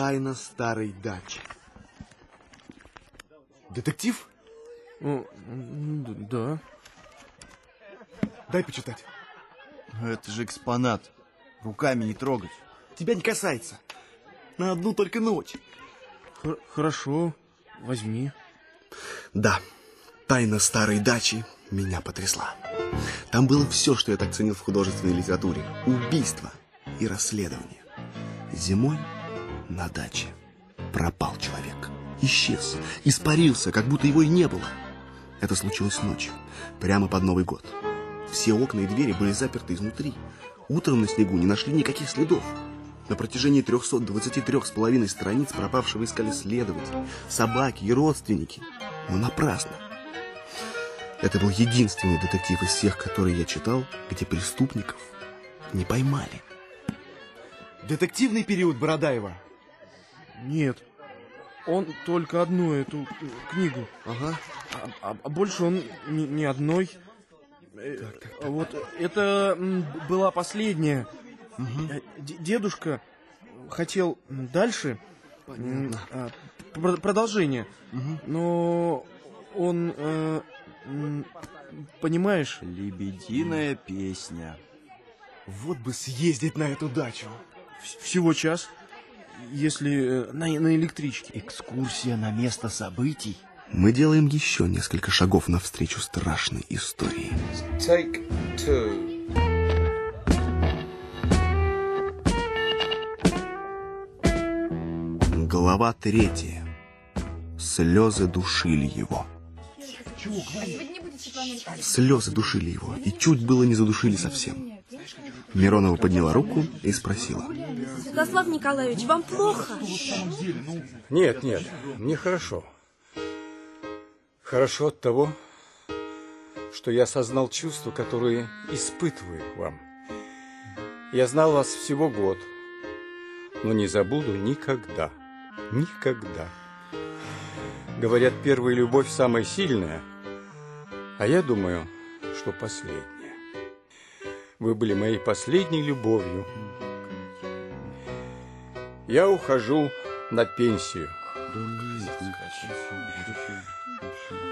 Тайна старой дачи. Детектив? О, да. Дай почитать. Это же экспонат. Руками не трогать. Тебя не касается. На одну только ночь. Х хорошо, возьми. Да, тайна старой дачи меня потрясла. Там было все, что я так ценил в художественной литературе. Убийство и расследование. Зимой на даче пропал человек. Исчез, испарился, как будто его и не было. Это случилось ночью, прямо под Новый год. Все окна и двери были заперты изнутри. Утром на снегу не нашли никаких следов. На протяжении 323 с половиной страниц пропавшего искали следователи, собаки и родственники. Но напрасно. Это был единственный детектив из всех, которые я читал, где преступников не поймали. Детективный период Бородаева. Нет, он только одну эту э, книгу. Ага. А, а- а больше он ни, ни одной. Э, Вот это была последняя. Д- Дедушка хотел дальше м, а, пр- продолжение, но он, э, понимаешь, Лебединая песня. Вот бы съездить на эту дачу. вс- всего час, если э, на, на электричке. Экскурсия на место событий. Мы делаем еще несколько шагов навстречу страшной истории. Take two. Глава третья. Слезы душили его. Слезы душили его, и чуть было не задушили совсем. Миронова подняла руку и спросила. Святослав Николаевич, вам плохо? Нет, нет, мне хорошо. Хорошо от того, что я осознал чувства, которые испытываю к вам. Я знал вас всего год, но не забуду никогда. Никогда. Говорят, первая любовь самая сильная, а я думаю, что последняя. Вы были моей последней любовью. Я ухожу на пенсию.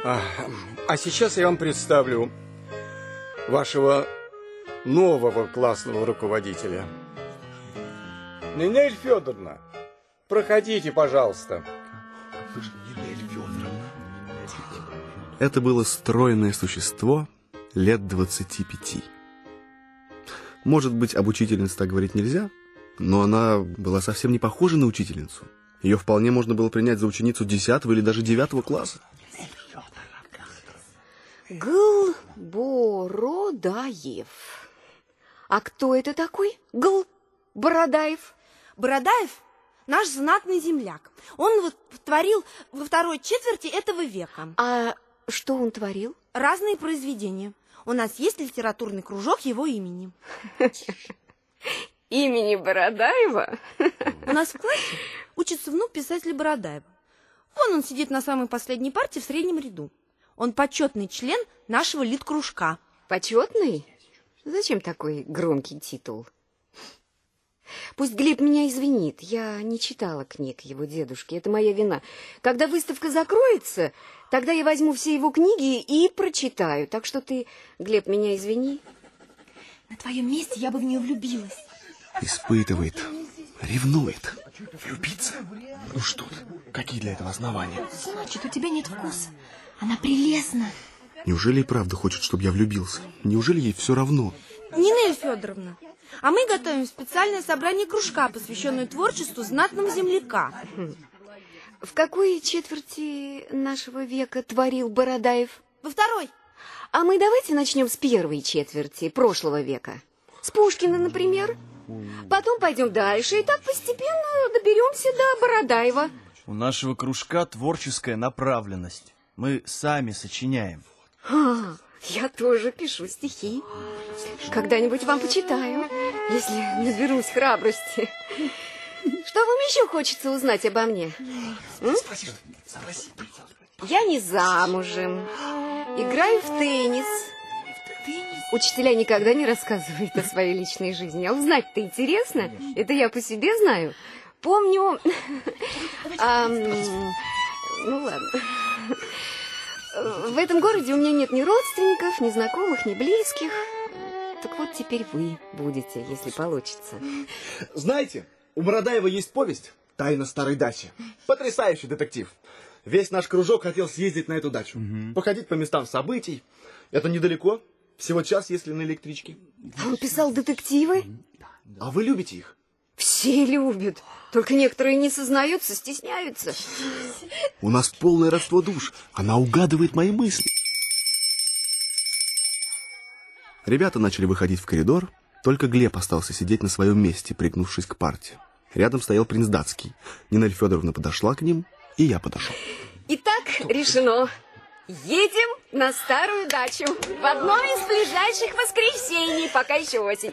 А, а сейчас я вам представлю вашего нового классного руководителя. Нинель Федоровна, проходите, пожалуйста. Это было стройное существо лет 25. Может быть, об учительнице так говорить нельзя, но она была совсем не похожа на учительницу. Ее вполне можно было принять за ученицу 10 или даже 9 класса. Гл Бородаев. А кто это такой? Гл Бородаев. Бородаев – наш знатный земляк. Он вот творил во второй четверти этого века А что он творил? разные произведения. У нас есть литературный кружок его имени. Имени Бородаева? У нас в классе учится внук писателя Бородаева. Вон он сидит на самой последней парте в среднем ряду. Он почетный член нашего литкружка. Почетный? Зачем такой громкий титул? Пусть Глеб меня извинит. Я не читала книг его дедушки. Это моя вина. Когда выставка закроется, тогда я возьму все его книги и прочитаю. Так что ты, Глеб, меня извини. На твоем месте я бы в нее влюбилась. Испытывает, ревнует. Влюбиться? Ну что ты, какие для этого основания? Значит, у тебя нет вкуса. Она прелестна. Неужели и правда хочет, чтобы я влюбился? Неужели ей все равно? Нинель Федоровна, а мы готовим специальное собрание кружка, посвященное творчеству знатного земляка. В какой четверти нашего века творил Бородаев? Во второй. А мы давайте начнем с первой четверти прошлого века. С Пушкина, например. Потом пойдем дальше, и так постепенно доберемся до Бородаева. У нашего кружка творческая направленность. Мы сами сочиняем. А, я тоже пишу стихи. Когда-нибудь вам почитаю, если наберусь храбрости. Что вам еще хочется узнать обо мне? Я не замужем. Играю в теннис. Учителя никогда не рассказывают о своей личной жизни. А узнать-то интересно. Это я по себе знаю. помню... ну ладно. В этом городе у меня нет ни родственников, ни знакомых, ни близких. Так вот теперь вы будете, если получится. Знаете, у Бородаева есть повесть «Тайна старой дачи». Потрясающий детектив. Весь наш кружок хотел съездить на эту дачу. Походить по местам событий. Это недалеко. Всего час, если на электричке. Он писал детективы? А вы любите их? Все любят. Только некоторые не сознаются, стесняются. У нас полное родство душ. Она угадывает мои мысли. Ребята начали выходить в коридор. Только Глеб остался сидеть на своем месте, пригнувшись к парте. Рядом стоял принц датский. Нинель Федоровна подошла к ним, и я подошел. Итак, решено. Едем на старую дачу в одно из ближайших воскресений, пока еще осень.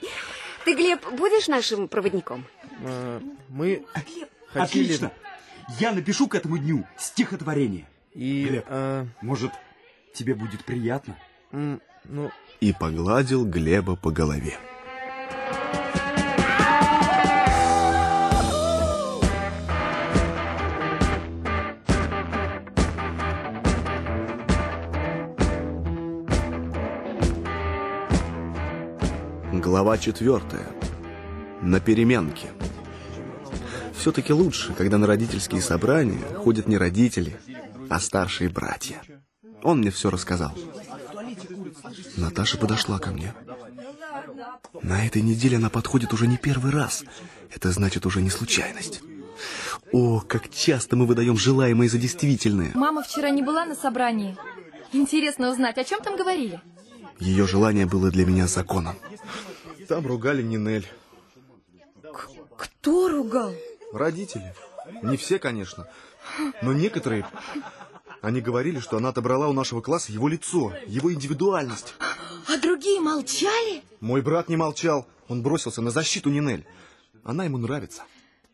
Ты, Глеб, будешь нашим проводником? Э, мы хотели... Отлично. Я напишу к этому дню стихотворение. И, Глеб. э, Может, тебе будет приятно? ну, И погладил Глеба по голове. Глава четвертая. На переменке. Все-таки лучше, когда на родительские собрания ходят не родители, а старшие братья. Он мне все рассказал. Наташа подошла ко мне. На этой неделе она подходит уже не первый раз. Это значит уже не случайность. О, как часто мы выдаем желаемое за действительное. Мама вчера не была на собрании. Интересно узнать, о чем там говорили? Ее желание было для меня законом. Там ругали Нинель. Кто ругал? Родители. Не все, конечно. Но некоторые... Они говорили, что она отобрала у нашего класса его лицо, его индивидуальность. А другие молчали? Мой брат не молчал. Он бросился на защиту Нинель. Она ему нравится.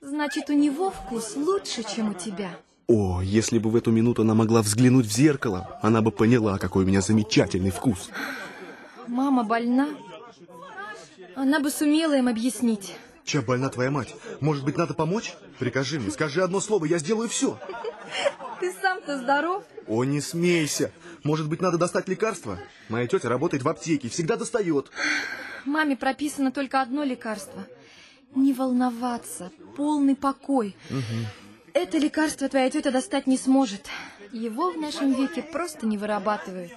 Значит, у него вкус лучше, чем у тебя. О, если бы в эту минуту она могла взглянуть в зеркало, она бы поняла, какой у меня замечательный вкус. Мама больна. Она бы сумела им объяснить. Чем больна твоя мать? Может быть, надо помочь? Прикажи мне, скажи одно слово, я сделаю все. Ты сам-то здоров? О, не смейся. Может быть, надо достать лекарство? Моя тетя работает в аптеке, всегда достает. Маме прописано только одно лекарство. Не волноваться, полный покой. Это лекарство твоя тетя достать не сможет. Его в нашем веке просто не вырабатывают.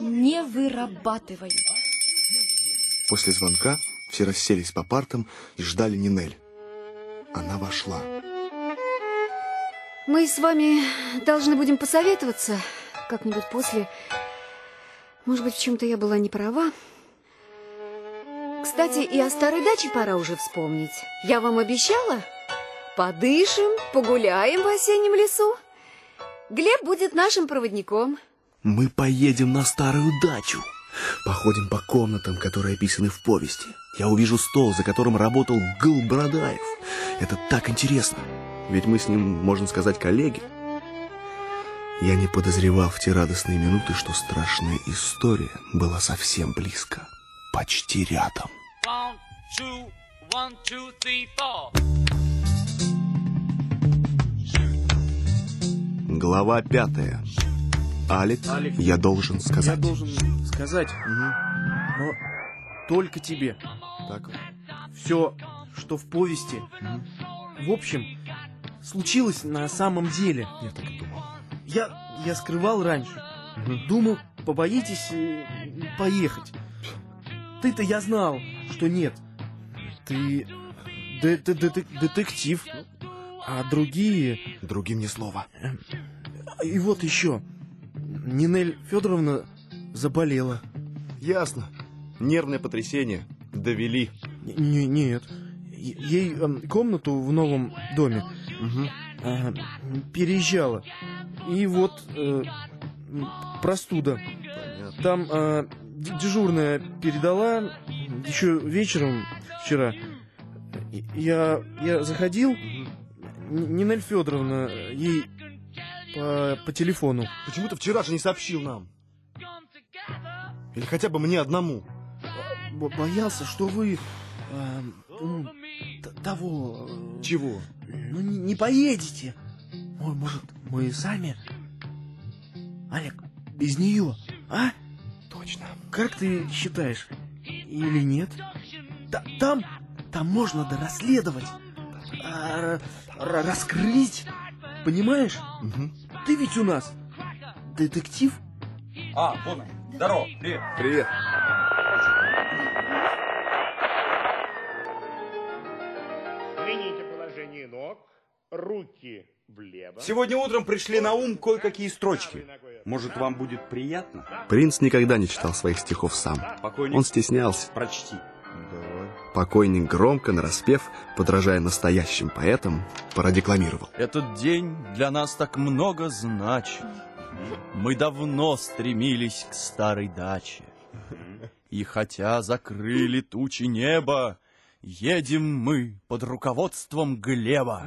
Не вырабатывают. После звонка все расселись по партам и ждали Нинель. Она вошла. Мы с вами должны будем посоветоваться как-нибудь после. Может быть, в чем-то я была не права. Кстати, и о старой даче пора уже вспомнить. Я вам обещала? Подышим, погуляем в осеннем лесу. Глеб будет нашим проводником. Мы поедем на старую дачу. Походим по комнатам, которые описаны в повести. Я увижу стол, за которым работал Гыл Бородаев. Это так интересно. Ведь мы с ним, можно сказать, коллеги. Я не подозревал в те радостные минуты, что страшная история была совсем близко. Почти рядом. One, two, one, two, three, four. Глава пятая. Алик, Алик, я должен я сказать. должен сказать, но только тебе. Так, Все, что в повести, в общем, случилось на самом деле. я так и думал. Я, я скрывал раньше. Думал, побоитесь э, поехать. Ты-то я знал, что нет. Ты де- де- де- детектив, а другие... Другим ни слова. И вот еще. Нинель Федоровна заболела. Ясно. Нервное потрясение. Довели. Н- нет. Ей эм, комнату в новом доме а, переезжала. И вот э, простуда. Там э, дежурная передала еще вечером вчера. Я, я заходил, Нинель Федоровна ей по, по телефону. Почему ты вчера же не сообщил нам? Или хотя бы мне одному? Бо- боялся, что вы э, м, т- того... э, Чего? Ну, не, не поедете. Ой, может, мы сами? Олег, без нее, а? Точно. Как ты считаешь? Или нет? Та- там, там можно дорасследовать, а, р- раскрыть, понимаешь? Мгм. Ты ведь у нас детектив. А, вот он. Здорово, привет. Привет. Смените положение ног, руки влево. Сегодня утром пришли на ум кое-какие строчки. Может, вам будет приятно? Принц никогда не читал своих стихов сам. Покойник, Он стеснялся. прочти. Покойник громко, нараспев, подражая настоящим поэтам, продекламировал. Этот день для нас так много значит. Мы давно стремились к старой даче. И хотя закрыли тучи неба, едем мы под руководством Глеба.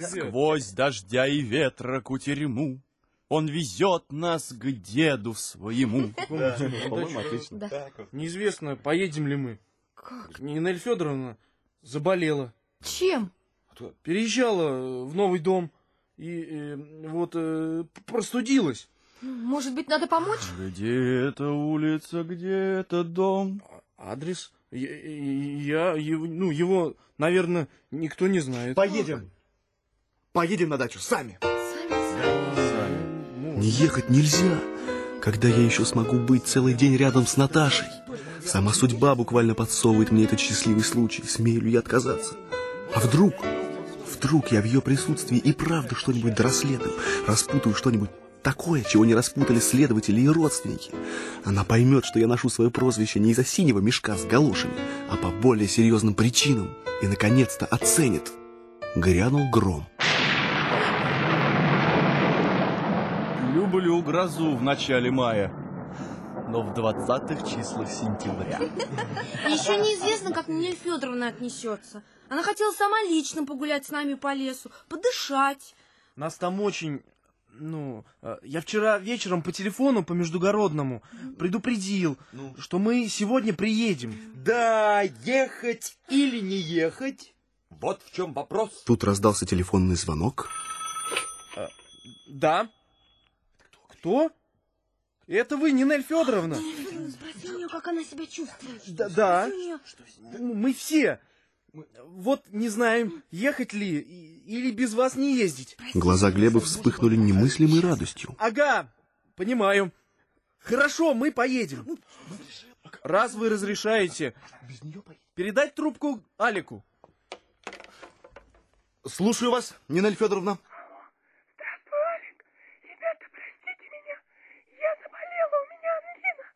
Сквозь дождя и ветра кутерьму он везет нас к деду своему. По-моему, отлично. Да. Неизвестно, поедем ли мы. Как? Нинель Федоровна заболела. Чем? Переезжала в новый дом и э, вот э, простудилась. Может быть, надо помочь? Где эта улица, где этот дом? Адрес? Я, я его, ну, его, наверное, никто не знает. Поедем. Поедем на дачу сами. Не ехать нельзя, когда я еще смогу быть целый день рядом с Наташей. Сама судьба буквально подсовывает мне этот счастливый случай. Смею ли я отказаться? А вдруг, вдруг я в ее присутствии и правда что-нибудь дорасследую, распутаю что-нибудь такое, чего не распутали следователи и родственники. Она поймет, что я ношу свое прозвище не из-за синего мешка с галошами, а по более серьезным причинам, и, наконец-то, оценит. Грянул гром. Люблю грозу в начале мая, но в двадцатых числах сентября. Еще неизвестно, как Нинель Федоровна отнесется. Она хотела сама лично погулять с нами по лесу, подышать. Нас там очень... Ну, э, я вчера вечером по телефону, по междугородному, предупредил, что мы сегодня приедем. Да, ехать или не ехать? Вот в чем вопрос. Тут раздался телефонный звонок. Да? Кто? Это вы, Нинель Федоровна? Спроси у нее, как она себя чувствует. Да, да. Мы все. Вот не знаем, ехать ли или без вас не ездить. Глаза Глеба вспыхнули немыслимой радостью. Ага, понимаю. Хорошо, мы поедем. Раз вы разрешаете, передать трубку Алику. Слушаю вас, Нинель Федоровна. Здравствуй, Алик. Ребята, простите меня. Я заболела, у меня ангина.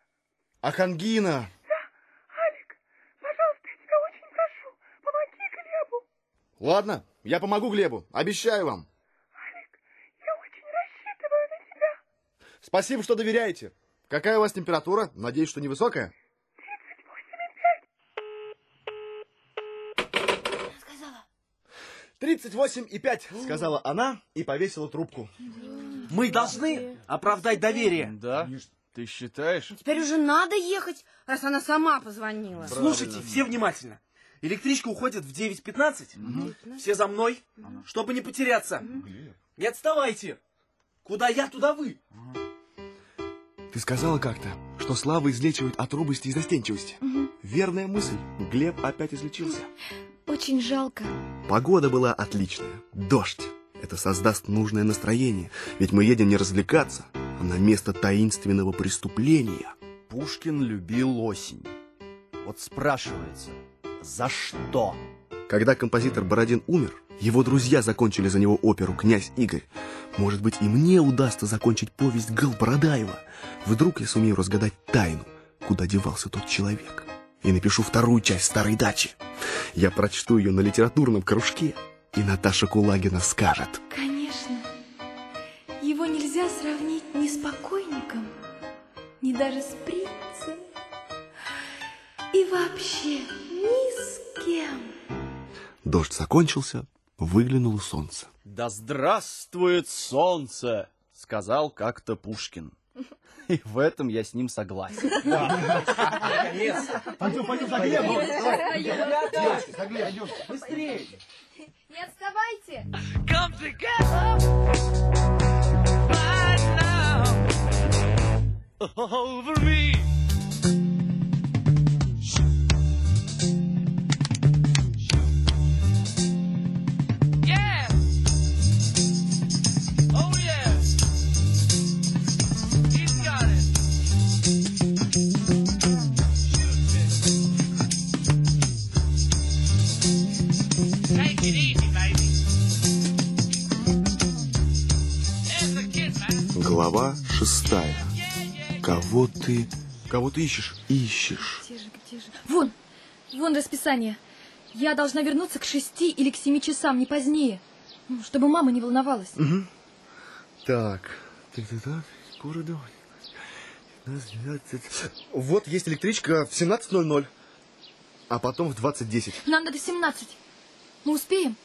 Ахангина. Алик, пожалуйста, я тебя очень прошу, помоги Глебу. Ладно, я помогу Глебу, обещаю вам. Алик, я очень рассчитываю на тебя. Спасибо, что доверяете. Какая у вас температура? Надеюсь, что невысокая? 38,5, сказала она и повесила трубку. Мы должны оправдать доверие. Да? Ты считаешь? Теперь уже надо ехать, раз она сама позвонила. Слушайте, все внимательно. Электричка уходит в 9.15. Все за мной, чтобы не потеряться. Не отставайте. Куда я, туда вы. Ты сказала как-то, что слава излечивает от робости и застенчивости. Верная мысль. Глеб опять излечился. Очень жалко. Погода была отличная. Дождь. Это создаст нужное настроение. Ведь мы едем не развлекаться, а на место таинственного преступления. Пушкин любил осень. Вот спрашивается, за что? Когда композитор Бородин умер, его друзья закончили за него оперу «Князь Игорь». Может быть, и мне удастся закончить повесть Гал Бородаева. Вдруг я сумею разгадать тайну, куда девался тот человек. И напишу вторую часть «Старой дачи». Я прочту ее на литературном кружке, и Наташа Кулагина скажет. Конечно. Нельзя сравнить ни с покойником, ни даже с принцем. И вообще ни с кем. Дождь закончился, выглянуло солнце. Да здравствует солнце, сказал как-то Пушкин. И в этом я с ним согласен. Пойдем, пойдем за Глебом. За Глебом. Быстрее. Не отставайте. Come together over me. Кого ты... Кого ты ищешь? Ищешь. Где же, где же? Вон, вон расписание. Я должна вернуться к шести или к семи часам, не позднее. Ну, чтобы мама не волновалась. Угу. Так. Так, так, так. Городу. Вот есть электричка в 17.00. А потом в 20.10. Нам надо семнадцать. Мы успеем?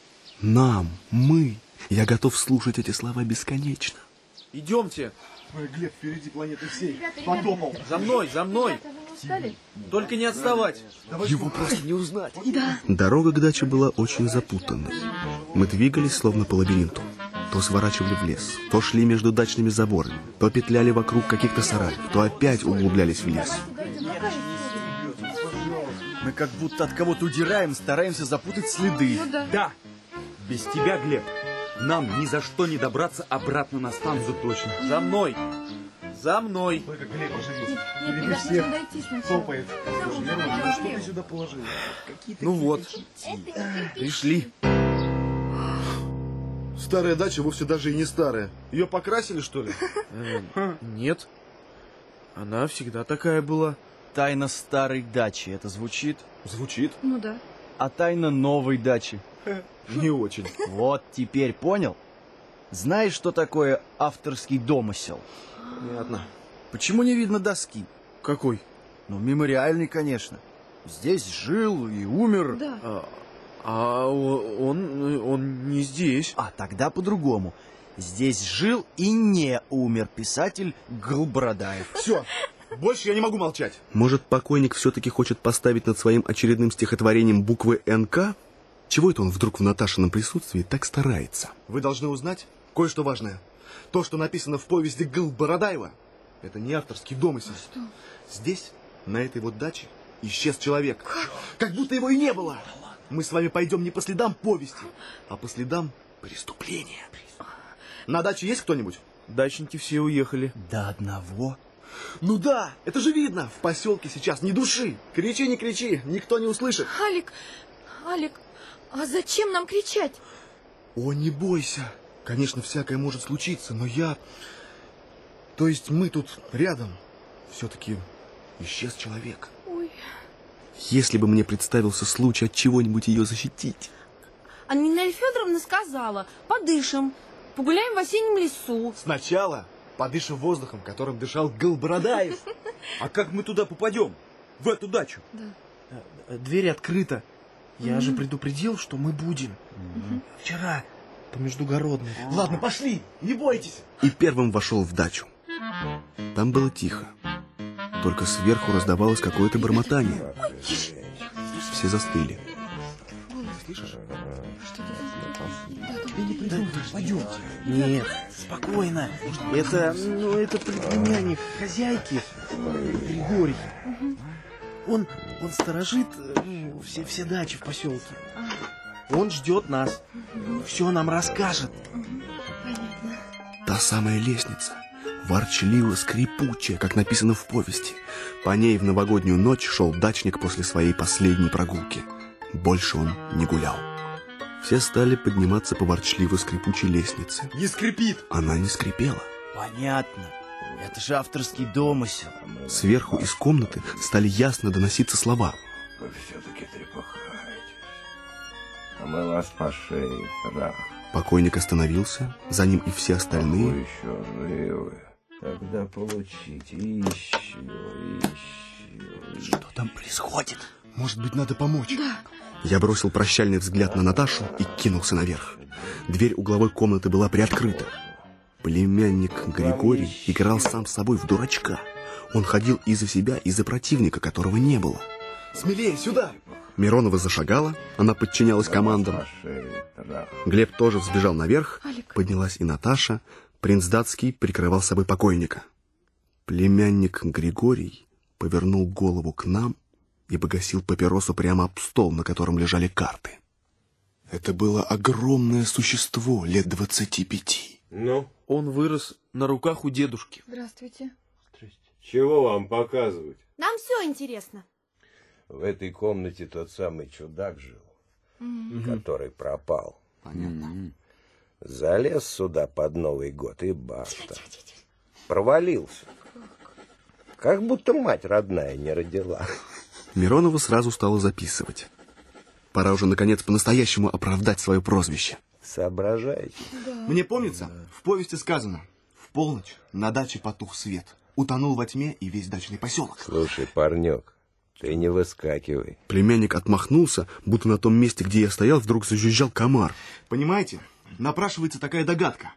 Нам, мы. Я готов слушать эти слова бесконечно. Идемте. Ой, Глеб, впереди планеты всей. Ребята, ребята. Потопал. За мной, за мной. Ребята? Только не отставать. Его просто не узнать. Да. Дорога к даче была очень запутанной. Мы двигались словно по лабиринту. То сворачивали в лес, то шли между дачными заборами, то петляли вокруг каких-то сараев, то опять углублялись в лес. Мы как будто от кого-то удираем, стараемся запутать следы. Ну да. Да, без тебя, Глеб, нам ни за что не добраться обратно на станцию точно. За мной. За мной. Только Глеб оживись. Нет, ребят, всех топает. Слушай, ну что ты сюда положил? Ну вот. Пришли. Старая дача вовсе даже и не старая. Ее покрасили, что ли? Э, Нет. Она всегда такая была. Тайна старой дачи, это звучит? Звучит. Ну да. А тайна новой дачи? Не очень. Вот теперь понял? Знаешь, что такое авторский домысел? Понятно. Почему не видно доски? Какой? Ну, мемориальный, конечно. Здесь жил и умер. Да. А, а он, он не здесь. А тогда по-другому. Здесь жил и не умер писатель Голбородаев. Все, больше я не могу молчать. Может, покойник все-таки хочет поставить над своим очередным стихотворением буквы НК? Чего это он вдруг в Наташином присутствии так старается? Вы должны узнать кое-что важное. То, что написано в повести Гыл Бородаева, это не авторский домысел. Здесь, на этой вот даче, исчез человек. Как будто его и не было. Мы с вами пойдем не по следам повести, а по следам преступления. На даче есть кто-нибудь? Дачники все уехали. До одного? Ну да, это же видно. В поселке сейчас ни души. Кричи, не кричи, никто не услышит. Алик, Алик, а зачем нам кричать? О, не бойся. Конечно, всякое может случиться, но я... То есть мы тут рядом. Все-таки исчез человек. Ой. Если бы мне представился случай от чего-нибудь ее защитить. А Нина Федоровна сказала, подышим, погуляем в осеннем лесу. Сначала подышим воздухом, которым дышал Голбородаев. А как мы туда попадем? В эту дачу? Э, Дверь открыта. Я же предупредил, что мы будем. Вчера по междугородной. Ладно, пошли, не бойтесь. И первым вошел в дачу. Там было тихо. Только сверху раздавалось какое-то бормотание. Все застыли. Пойдем. Нет, спокойно. Это, ну, это племянник хозяйки, Григорий. Он, он сторожит э, все, все дачи в поселке. Он ждет нас. Все нам расскажет. Та самая лестница, ворчливо скрипучая, как написано в повести. По ней в новогоднюю ночь шел дачник после своей последней прогулки. Больше он не гулял. Все стали подниматься по ворчливо скрипучей лестнице. Не скрипит. Она не скрипела. Понятно. Это же авторский домысел. Сверху из комнаты стали ясно доноситься слова. Вы все-таки трепыхаетесь. А мы вас по шее, трах. Покойник остановился, за ним и все Вы остальные. еще живы. Тогда получите еще, еще. Что там происходит? Может быть, надо помочь? Я бросил прощальный взгляд на Наташу и кинулся наверх. Дверь угловой комнаты была приоткрыта. Племянник Григорий играл сам с собой в дурачка. Он ходил и за себя, и за противника, которого не было. Смелее, сюда! Миронова зашагала, она подчинялась командам. Глеб тоже взбежал наверх, поднялась и Наташа. Принц Датский прикрывал собой покойника. Племянник Григорий повернул голову к нам и погасил папиросу прямо об стол, на котором лежали карты. Это было огромное существо лет двадцати пяти. Ну? Он вырос на руках у дедушки. Здравствуйте. Чего вам показывать? Нам все интересно. В этой комнате тот самый чудак жил, который пропал. Понятно. Залез сюда под Новый год и баста. Провалился. Как будто мать родная не родила. Миронова сразу стала записывать. Пора уже, наконец, по-настоящему оправдать свое прозвище. Соображаете? Мне помнится, в повести сказано, в полночь на даче потух свет, утонул во тьме и весь дачный поселок. Слушай, парнек, ты не выскакивай. Племянник отмахнулся, будто на том месте, где я стоял, вдруг зажужжал комар. Понимаете, напрашивается такая догадка.